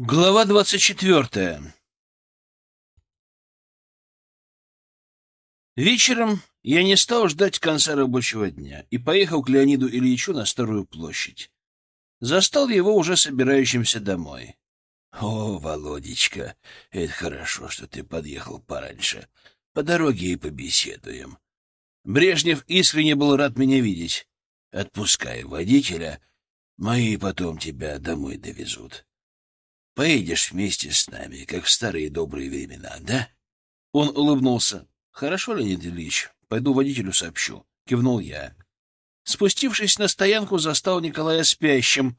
Глава двадцать четвертая Вечером я не стал ждать конца рабочего дня и поехал к Леониду Ильичу на Старую площадь. Застал его уже собирающимся домой. — О, Володечка, это хорошо, что ты подъехал пораньше. По дороге и побеседуем. Брежнев искренне был рад меня видеть. Отпускай водителя, мои потом тебя домой довезут. Поедешь вместе с нами, как в старые добрые времена, да? Он улыбнулся. Хорошо, Леонид Ильич, пойду водителю сообщу. Кивнул я. Спустившись на стоянку, застал Николая спящим.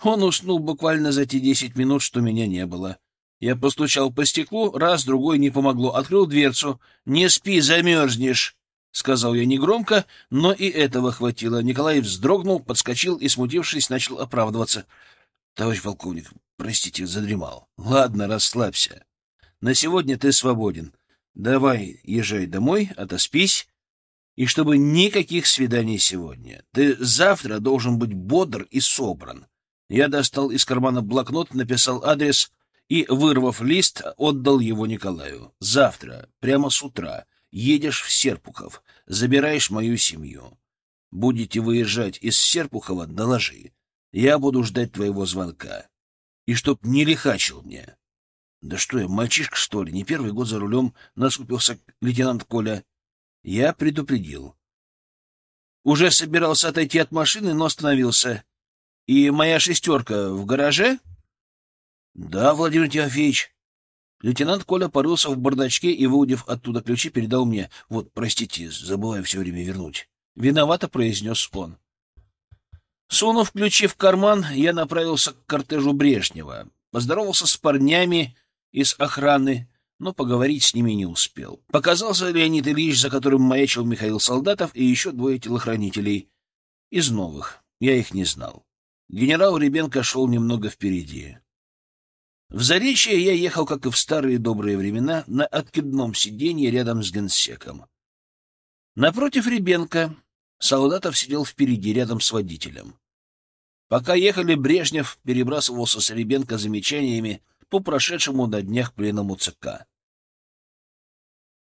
Он уснул буквально за те десять минут, что меня не было. Я постучал по стеклу, раз, другой не помогло. Открыл дверцу. «Не спи, замерзнешь!» — сказал я негромко, но и этого хватило. Николай вздрогнул, подскочил и, смутившись, начал оправдываться. — Товарищ полковник, Простите, задремал. Ладно, расслабься. На сегодня ты свободен. Давай езжай домой, отоспись. И чтобы никаких свиданий сегодня. Ты завтра должен быть бодр и собран. Я достал из кармана блокнот, написал адрес и, вырвав лист, отдал его Николаю. Завтра, прямо с утра, едешь в Серпухов, забираешь мою семью. Будете выезжать из Серпухова, доложи. Я буду ждать твоего звонка и чтоб не лихачил мне. Да что я, мальчишка, что ли, не первый год за рулем, насупился лейтенант Коля. Я предупредил. Уже собирался отойти от машины, но остановился. И моя шестерка в гараже? Да, Владимир Тимофеевич. Лейтенант Коля порылся в бардачке и, выудив оттуда ключи, передал мне. Вот, простите, забываю все время вернуть. Виновато произнес он. Сунув ключи в карман, я направился к кортежу Брежнева, поздоровался с парнями из охраны, но поговорить с ними не успел. Показался Леонид Ильич, за которым маячил Михаил Солдатов и еще двое телохранителей. Из новых. Я их не знал. Генерал Ребенко шел немного впереди. В Заречье я ехал, как и в старые добрые времена, на откидном сиденье рядом с генсеком. Напротив Ребенка Солдатов сидел впереди, рядом с водителем. Пока ехали, Брежнев перебрасывался с Ребенко замечаниями по прошедшему на днях пленному ЦК.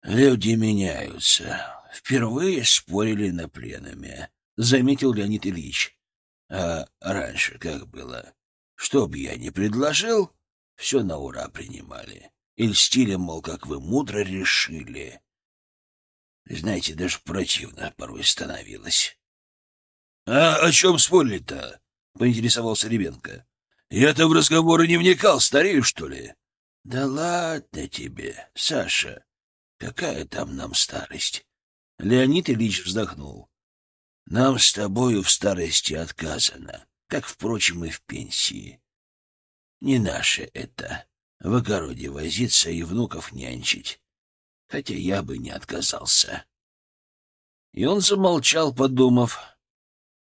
«Люди меняются. Впервые спорили на пленуме», — заметил Леонид Ильич. «А раньше как было? Что б я ни предложил, все на ура принимали. И льстили, мол, как вы мудро решили. Знаете, даже противно порой становилось. — А о чем спорили-то? — поинтересовался Ребенко. — Я-то в разговоры не вникал, старею, что ли? — Да ладно тебе, Саша. Какая там нам старость? Леонид Ильич вздохнул. — Нам с тобою в старости отказано, как, впрочем, и в пенсии. Не наше это — в огороде возиться и внуков нянчить хотя я бы не отказался. И он замолчал, подумав,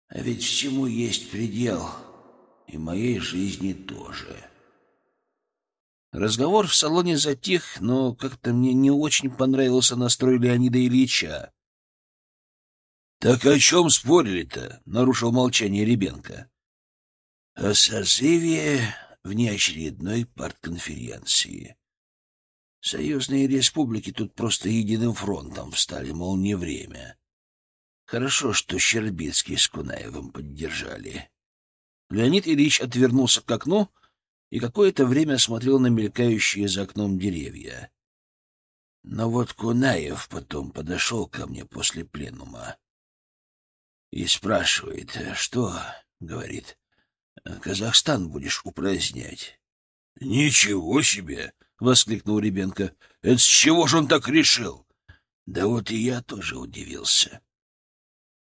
а ведь всему есть предел, и моей жизни тоже. Разговор в салоне затих, но как-то мне не очень понравился настрой Леонида Ильича. — Так о чем спорили-то? — нарушил молчание Ребенко. — О созыве внеочередной партконференции. Союзные республики тут просто единым фронтом встали, мол, не время. Хорошо, что Щербицкий с Кунаевым поддержали. Леонид Ильич отвернулся к окну и какое-то время смотрел на мелькающие за окном деревья. Но вот Кунаев потом подошел ко мне после пленума и спрашивает, что, говорит, Казахстан будешь упразднять. — Ничего себе! Воскликнул Ребенко. Это с чего же он так решил? Да вот и я тоже удивился.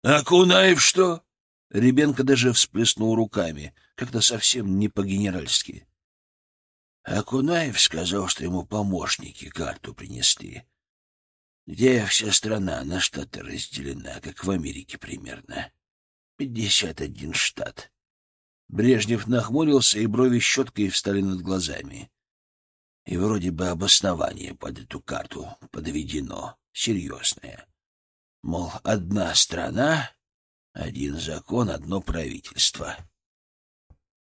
А Кунаев что? Ребенко даже всплеснул руками, как-то совсем не по-генеральски. А Кунаев сказал, что ему помощники карту принесли, где вся страна на штаты разделена, как в Америке примерно. Пятьдесят один штат. Брежнев нахмурился, и брови щеткой встали над глазами. И вроде бы обоснование под эту карту подведено, серьезное. Мол, одна страна, один закон, одно правительство.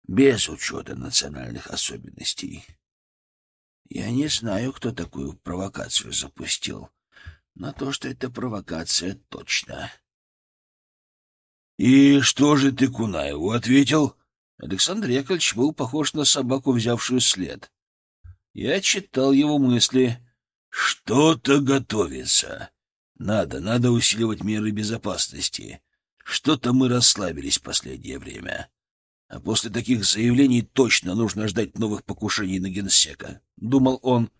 без учета национальных особенностей. Я не знаю, кто такую провокацию запустил, но то, что это провокация, точно. — И что же ты Кунаеву ответил? Александр Яковлевич был похож на собаку, взявшую след. Я читал его мысли. «Что-то готовится. Надо, надо усиливать меры безопасности. Что-то мы расслабились последнее время. А после таких заявлений точно нужно ждать новых покушений на генсека», — думал он.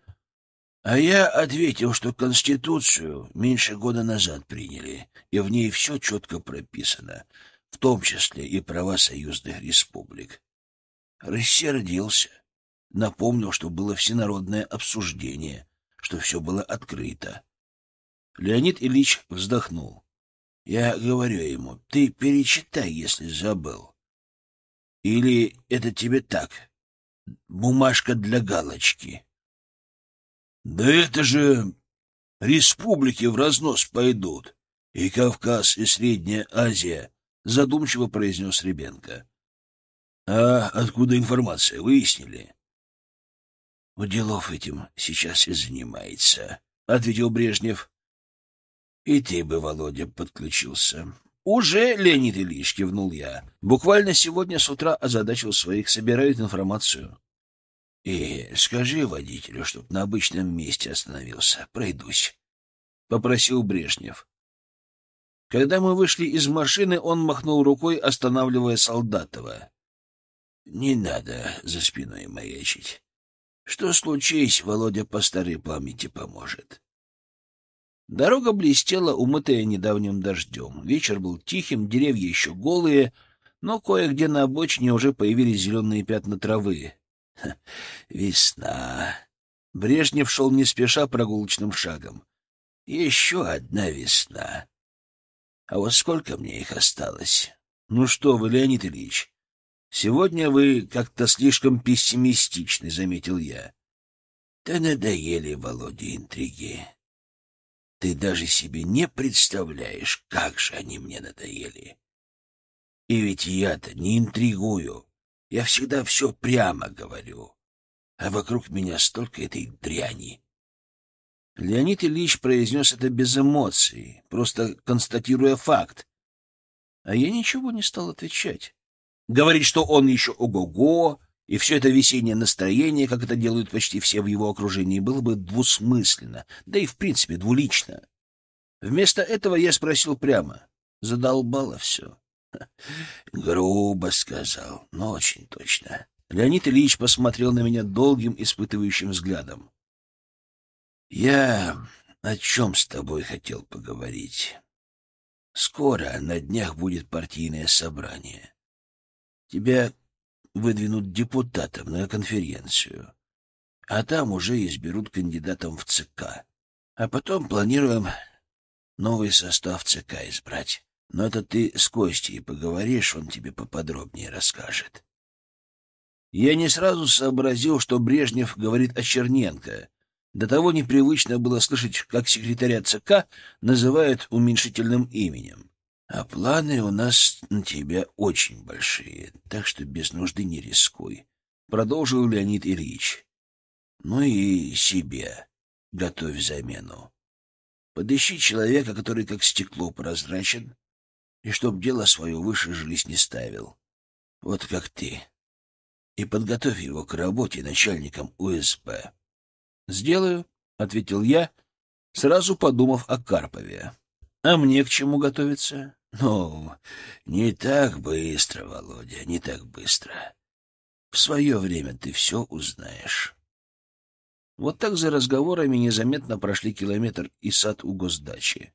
А я ответил, что Конституцию меньше года назад приняли, и в ней все четко прописано, в том числе и права союзных республик. Рассердился. Напомнил, что было всенародное обсуждение, что все было открыто. Леонид Ильич вздохнул. Я говорю ему, ты перечитай, если забыл. Или это тебе так, бумажка для галочки. Да это же республики в разнос пойдут. И Кавказ, и Средняя Азия, задумчиво произнес Ребенко. А откуда информация, выяснили? Уделов этим сейчас и занимается, ответил Брежнев. И ты бы, Володя, подключился. Уже, Леонид Ильич, кивнул я. Буквально сегодня с утра озадачил своих, собирают информацию. И скажи водителю, чтоб на обычном месте остановился. Пройдусь. Попросил Брежнев. Когда мы вышли из машины, он махнул рукой, останавливая Солдатова. Не надо за спиной маячить. Что случись, Володя по старой памяти поможет. Дорога блестела, умытая недавним дождем. Вечер был тихим, деревья еще голые, но кое-где на обочине уже появились зеленые пятна травы. Весна. Брежнев шел не спеша прогулочным шагом. Еще одна весна. А вот сколько мне их осталось? Ну что вы, Леонид Ильич, сегодня вы как-то слишком пессимистичны, заметил я. Да надоели, Володя, интриги. Ты даже себе не представляешь, как же они мне надоели. И ведь я-то не интригую. Я всегда все прямо говорю, а вокруг меня столько этой дряни. Леонид Ильич произнес это без эмоций, просто констатируя факт. А я ничего не стал отвечать. Говорить, что он еще ого-го, и все это весеннее настроение, как это делают почти все в его окружении, было бы двусмысленно, да и в принципе двулично. Вместо этого я спросил прямо. Задолбало все. Грубо сказал, но очень точно. Леонид Ильич посмотрел на меня долгим, испытывающим взглядом. Я о чем с тобой хотел поговорить? Скоро на днях будет партийное собрание. Тебя выдвинут депутатом на конференцию, а там уже изберут кандидатом в ЦК. А потом планируем новый состав ЦК избрать. Но это ты с Костей поговоришь, он тебе поподробнее расскажет. Я не сразу сообразил, что Брежнев говорит о Черненко. До того непривычно было слышать, как секретаря ЦК называют уменьшительным именем. А планы у нас на тебя очень большие, так что без нужды не рискуй, — продолжил Леонид Ильич. Ну и себе готовь замену. Подыщи человека, который как стекло прозрачен, и чтоб дело свое выше жизни ставил. Вот как ты. И подготовь его к работе начальником УСБ. — Сделаю, — ответил я, сразу подумав о Карпове. — А мне к чему готовиться? — Ну, не так быстро, Володя, не так быстро. В свое время ты все узнаешь. Вот так за разговорами незаметно прошли километр и сад у госдачи.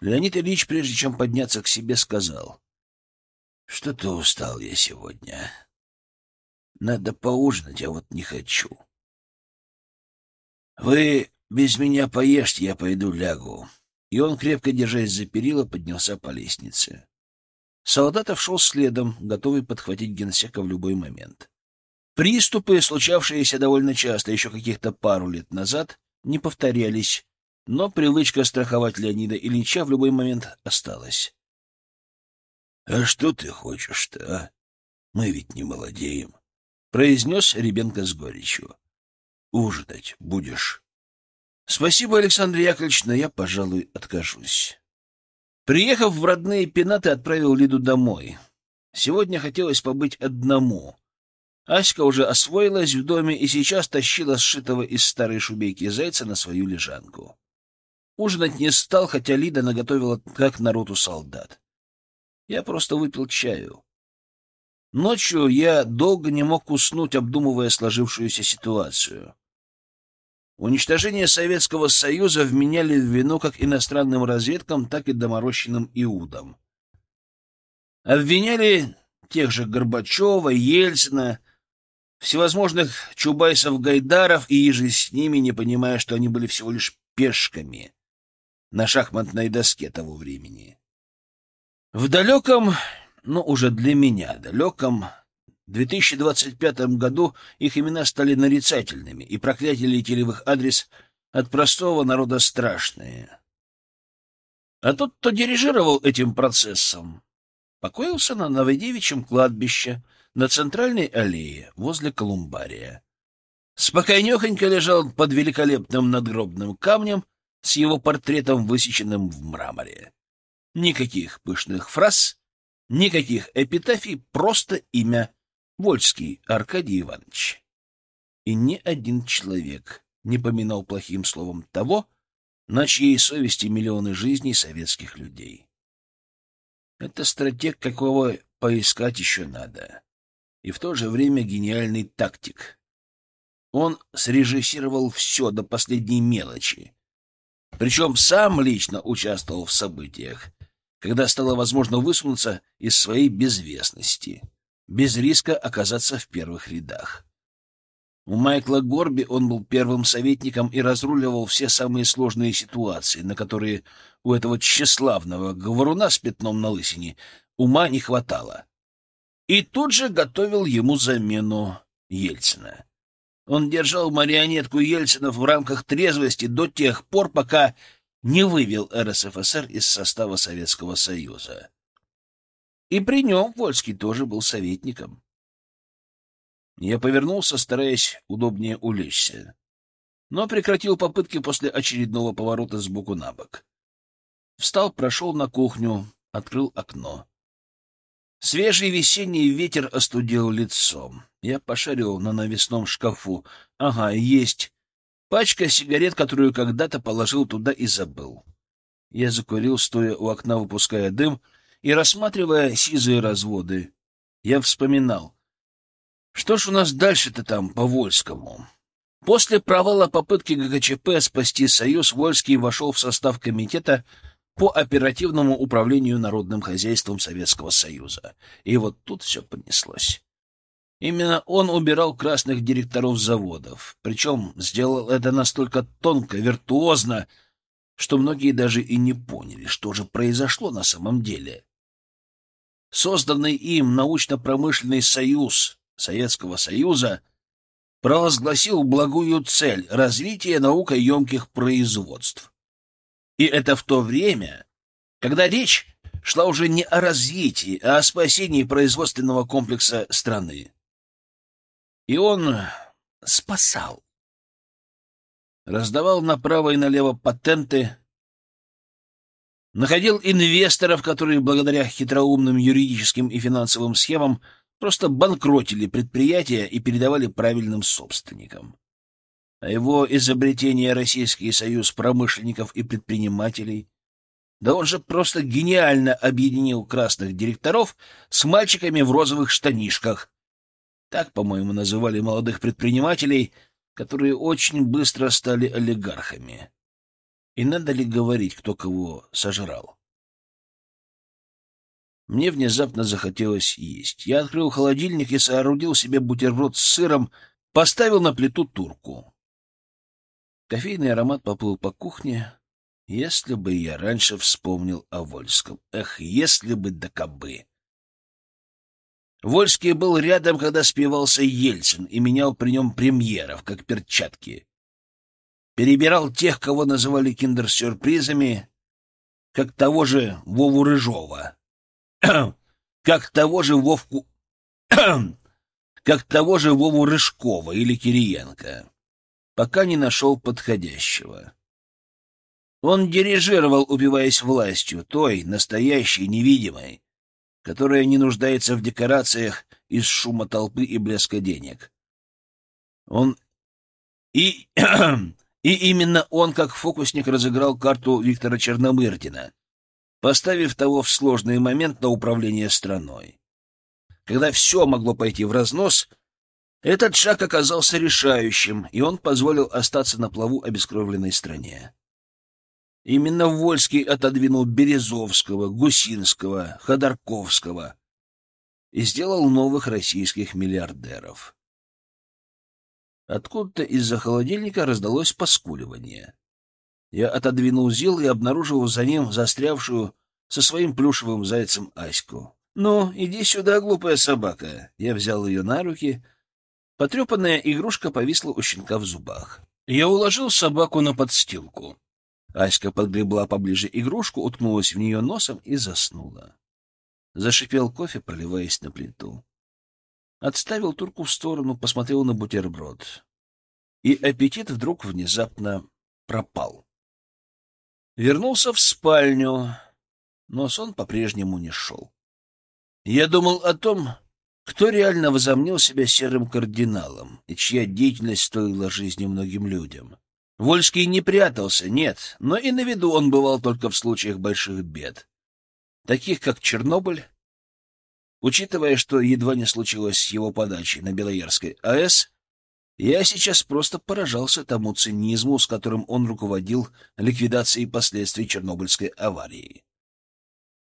Леонид Ильич, прежде чем подняться к себе, сказал. — Что-то устал я сегодня. Надо поужинать, а вот не хочу. — Вы без меня поешьте, я пойду лягу. И он, крепко держась за перила, поднялся по лестнице. Солдатов шел следом, готовый подхватить генсека в любой момент. Приступы, случавшиеся довольно часто, еще каких-то пару лет назад, не повторялись, но привычка страховать Леонида Ильича в любой момент осталась. — А что ты хочешь-то, а? Мы ведь не молодеем, — произнес Ребенко с горечью. — Ужинать будешь? — Спасибо, Александр Яковлевич, но я, пожалуй, откажусь. Приехав в родные пенаты, отправил Лиду домой. Сегодня хотелось побыть одному. Аська уже освоилась в доме и сейчас тащила сшитого из старой шубейки зайца на свою лежанку. Ужинать не стал, хотя Лида наготовила как народу солдат. Я просто выпил чаю. Ночью я долго не мог уснуть, обдумывая сложившуюся ситуацию. Уничтожение Советского Союза вменяли в вину как иностранным разведкам, так и доморощенным иудам. Обвиняли тех же Горбачева, Ельцина, всевозможных Чубайсов-Гайдаров и еже с ними, не понимая, что они были всего лишь пешками на шахматной доске того времени. В далеком, но уже для меня далеком, 2025 году их имена стали нарицательными, и проклятия летели в их адрес от простого народа страшные. А тот, кто дирижировал этим процессом, покоился на Новодевичьем кладбище на центральной аллее возле колумбария. Спокойнехонько лежал под великолепным надгробным камнем с его портретом, высеченным в мраморе. Никаких пышных фраз, никаких эпитафий, просто имя Вольский Аркадий Иванович. И ни один человек не поминал плохим словом того, на чьей совести миллионы жизней советских людей. Это стратег, какого поискать еще надо. И в то же время гениальный тактик. Он срежиссировал все до последней мелочи. Причем сам лично участвовал в событиях, когда стало возможно высунуться из своей безвестности, без риска оказаться в первых рядах. У Майкла Горби он был первым советником и разруливал все самые сложные ситуации, на которые у этого тщеславного говоруна с пятном на лысине ума не хватало. И тут же готовил ему замену Ельцина. Он держал марионетку Ельцина в рамках трезвости до тех пор, пока не вывел РСФСР из состава Советского Союза. И при нем Вольский тоже был советником. Я повернулся, стараясь удобнее улечься, но прекратил попытки после очередного поворота сбоку на бок. Встал, прошел на кухню, открыл окно. Свежий весенний ветер остудил лицо. Я пошарил на навесном шкафу. Ага, есть. Пачка сигарет, которую когда-то положил туда и забыл. Я закурил, стоя у окна, выпуская дым и рассматривая сизые разводы. Я вспоминал. Что ж у нас дальше-то там по Вольскому? После провала попытки ГКЧП спасти Союз, Вольский вошел в состав комитета по оперативному управлению народным хозяйством Советского Союза. И вот тут все понеслось. Именно он убирал красных директоров заводов, причем сделал это настолько тонко, виртуозно, что многие даже и не поняли, что же произошло на самом деле. Созданный им научно-промышленный союз Советского Союза провозгласил благую цель — развития наукоемких производств. И это в то время, когда речь шла уже не о развитии, а о спасении производственного комплекса страны. И он спасал. Раздавал направо и налево патенты, находил инвесторов, которые благодаря хитроумным юридическим и финансовым схемам просто банкротили предприятия и передавали правильным собственникам. А его изобретение Российский союз промышленников и предпринимателей да он же просто гениально объединил красных директоров с мальчиками в розовых штанишках. Так, по-моему, называли молодых предпринимателей, которые очень быстро стали олигархами. И надо ли говорить, кто кого сожрал? Мне внезапно захотелось есть. Я открыл холодильник и соорудил себе бутерброд с сыром, поставил на плиту турку. Кофейный аромат поплыл по кухне. Если бы я раньше вспомнил о Вольском. Эх, если бы да кабы. Вольский был рядом, когда спивался Ельцин, и менял при нем премьеров, как перчатки. Перебирал тех, кого называли киндер-сюрпризами, как того же Вову Рыжова. как того же Вовку... как того же Вову Рыжкова или Кириенко, пока не нашел подходящего. Он дирижировал, убиваясь властью, той, настоящей, невидимой, которая не нуждается в декорациях из шума толпы и блеска денег. Он и... и именно он, как фокусник, разыграл карту Виктора Черномырдина, поставив того в сложный момент на управление страной. Когда все могло пойти в разнос, этот шаг оказался решающим, и он позволил остаться на плаву обескровленной стране. Именно Вольский отодвинул Березовского, Гусинского, Ходорковского и сделал новых российских миллиардеров. Откуда-то из-за холодильника раздалось поскуливание. Я отодвинул Зил и обнаружил за ним застрявшую со своим плюшевым зайцем Аську. «Ну, иди сюда, глупая собака!» Я взял ее на руки. Потрепанная игрушка повисла у щенка в зубах. Я уложил собаку на подстилку. Аська подгребла поближе игрушку, уткнулась в нее носом и заснула. Зашипел кофе, проливаясь на плиту. Отставил турку в сторону, посмотрел на бутерброд. И аппетит вдруг внезапно пропал. Вернулся в спальню, но сон по-прежнему не шел. Я думал о том, кто реально возомнил себя серым кардиналом и чья деятельность стоила жизни многим людям. Вольский не прятался, нет, но и на виду он бывал только в случаях больших бед, таких как Чернобыль. Учитывая, что едва не случилось его подачей на Белоярской АЭС, я сейчас просто поражался тому цинизму, с которым он руководил ликвидацией последствий Чернобыльской аварии.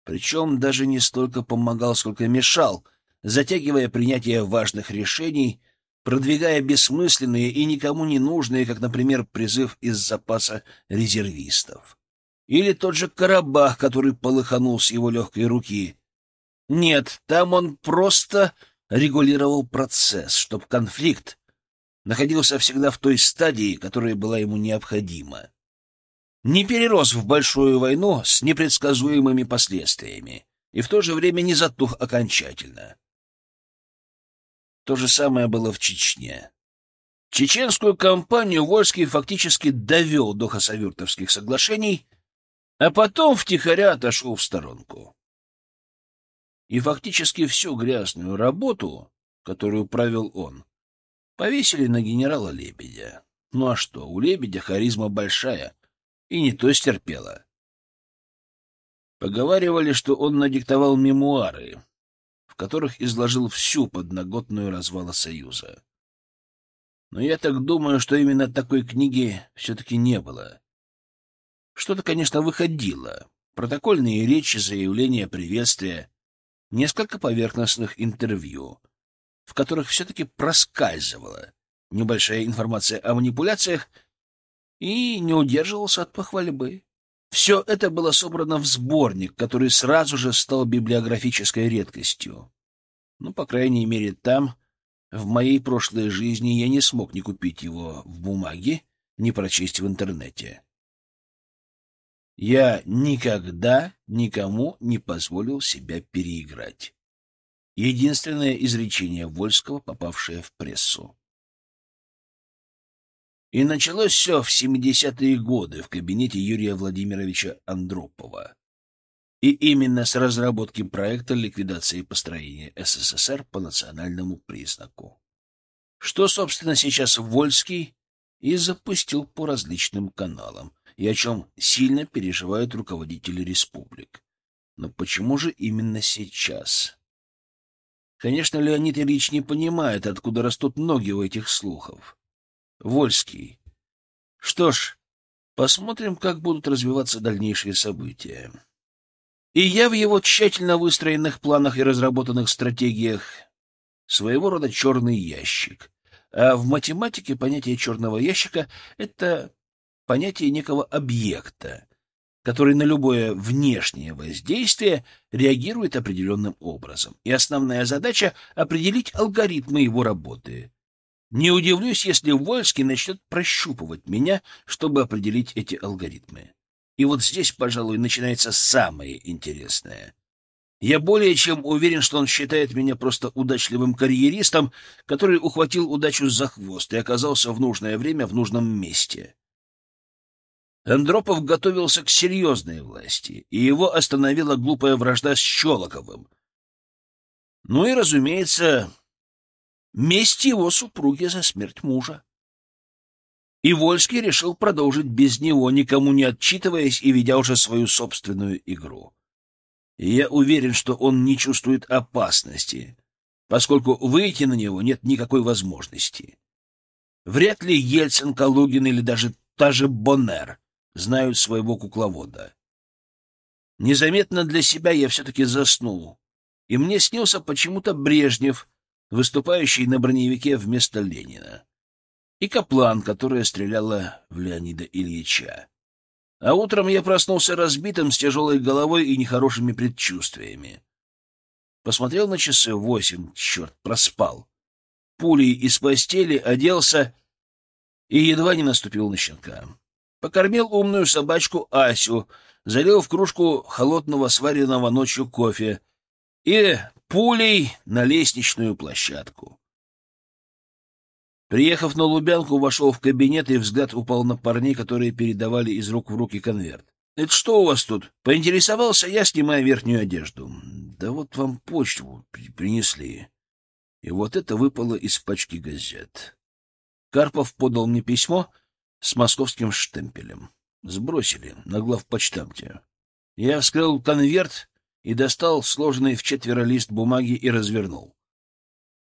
Причем даже не столько помогал, сколько мешал, затягивая принятие важных решений — продвигая бессмысленные и никому не нужные, как, например, призыв из запаса резервистов. Или тот же Карабах, который полыханул с его легкой руки. Нет, там он просто регулировал процесс, чтобы конфликт находился всегда в той стадии, которая была ему необходима. Не перерос в большую войну с непредсказуемыми последствиями и в то же время не затух окончательно. То же самое было в Чечне. Чеченскую кампанию Вольский фактически довел до хасавюртовских соглашений, а потом втихаря отошел в сторонку. И фактически всю грязную работу, которую провел он, повесили на генерала Лебедя. Ну а что, у Лебедя харизма большая, и не то стерпела. Поговаривали, что он надиктовал мемуары, в которых изложил всю подноготную развала Союза. Но я так думаю, что именно такой книги все-таки не было. Что-то, конечно, выходило. Протокольные речи, заявления, приветствия, несколько поверхностных интервью, в которых все-таки проскальзывала небольшая информация о манипуляциях и не удерживался от похвальбы. Все это было собрано в сборник, который сразу же стал библиографической редкостью. Ну, по крайней мере, там, в моей прошлой жизни, я не смог ни купить его в бумаге, ни прочесть в интернете. Я никогда никому не позволил себя переиграть. Единственное изречение Вольского, попавшее в прессу. И началось все в 70-е годы в кабинете Юрия Владимировича Андропова. И именно с разработки проекта ликвидации построения СССР по национальному признаку. Что, собственно, сейчас Вольский и запустил по различным каналам, и о чем сильно переживают руководители республик. Но почему же именно сейчас? Конечно, Леонид Ильич не понимает, откуда растут ноги у этих слухов. Вольский. Что ж, посмотрим, как будут развиваться дальнейшие события. И я в его тщательно выстроенных планах и разработанных стратегиях своего рода черный ящик. А в математике понятие черного ящика — это понятие некого объекта, который на любое внешнее воздействие реагирует определенным образом. И основная задача — определить алгоритмы его работы. Не удивлюсь, если Вольский начнет прощупывать меня, чтобы определить эти алгоритмы. И вот здесь, пожалуй, начинается самое интересное. Я более чем уверен, что он считает меня просто удачливым карьеристом, который ухватил удачу за хвост и оказался в нужное время в нужном месте. Андропов готовился к серьезной власти, и его остановила глупая вражда с Щелоковым. Ну и, разумеется, месть его супруги за смерть мужа. И Вольский решил продолжить без него, никому не отчитываясь и ведя уже свою собственную игру. И я уверен, что он не чувствует опасности, поскольку выйти на него нет никакой возможности. Вряд ли Ельцин, Калугин или даже та же Боннер знают своего кукловода. Незаметно для себя я все-таки заснул, и мне снился почему-то Брежнев, выступающий на броневике вместо Ленина и Каплан, которая стреляла в Леонида Ильича. А утром я проснулся разбитым, с тяжелой головой и нехорошими предчувствиями. Посмотрел на часы восемь, черт, проспал. Пулей из постели оделся и едва не наступил на щенка. Покормил умную собачку Асю, залил в кружку холодного сваренного ночью кофе и пулей на лестничную площадку. Приехав на Лубянку, вошел в кабинет, и взгляд упал на парней, которые передавали из рук в руки конверт. — Это что у вас тут? — поинтересовался я, снимая верхнюю одежду. — Да вот вам почту принесли. И вот это выпало из пачки газет. Карпов подал мне письмо с московским штемпелем. Сбросили на главпочтамте. Я вскрыл конверт и достал сложенный в четверо лист бумаги и развернул.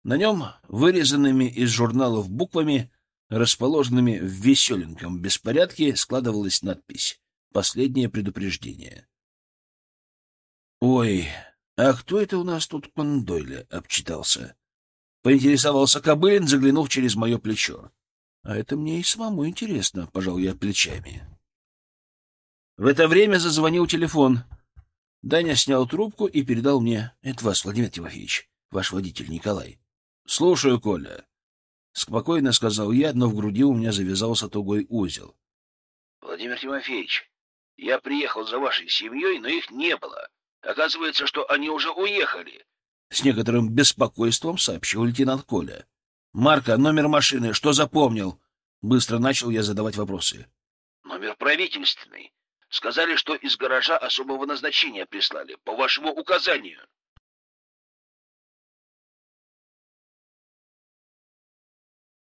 На нем, вырезанными из журналов буквами, расположенными в веселеньком беспорядке, складывалась надпись «Последнее предупреждение». «Ой, а кто это у нас тут Кондойля?» — обчитался. Поинтересовался Кобылин, заглянув через мое плечо. «А это мне и самому интересно», — пожал я плечами. В это время зазвонил телефон. Даня снял трубку и передал мне. «Это вас, Владимир Тимофеевич, ваш водитель Николай». — Слушаю, Коля. — спокойно сказал я, но в груди у меня завязался тугой узел. — Владимир Тимофеевич, я приехал за вашей семьей, но их не было. Оказывается, что они уже уехали. С некоторым беспокойством сообщил лейтенант Коля. — Марка, номер машины, что запомнил? Быстро начал я задавать вопросы. — Номер правительственный. Сказали, что из гаража особого назначения прислали, по вашему указанию. —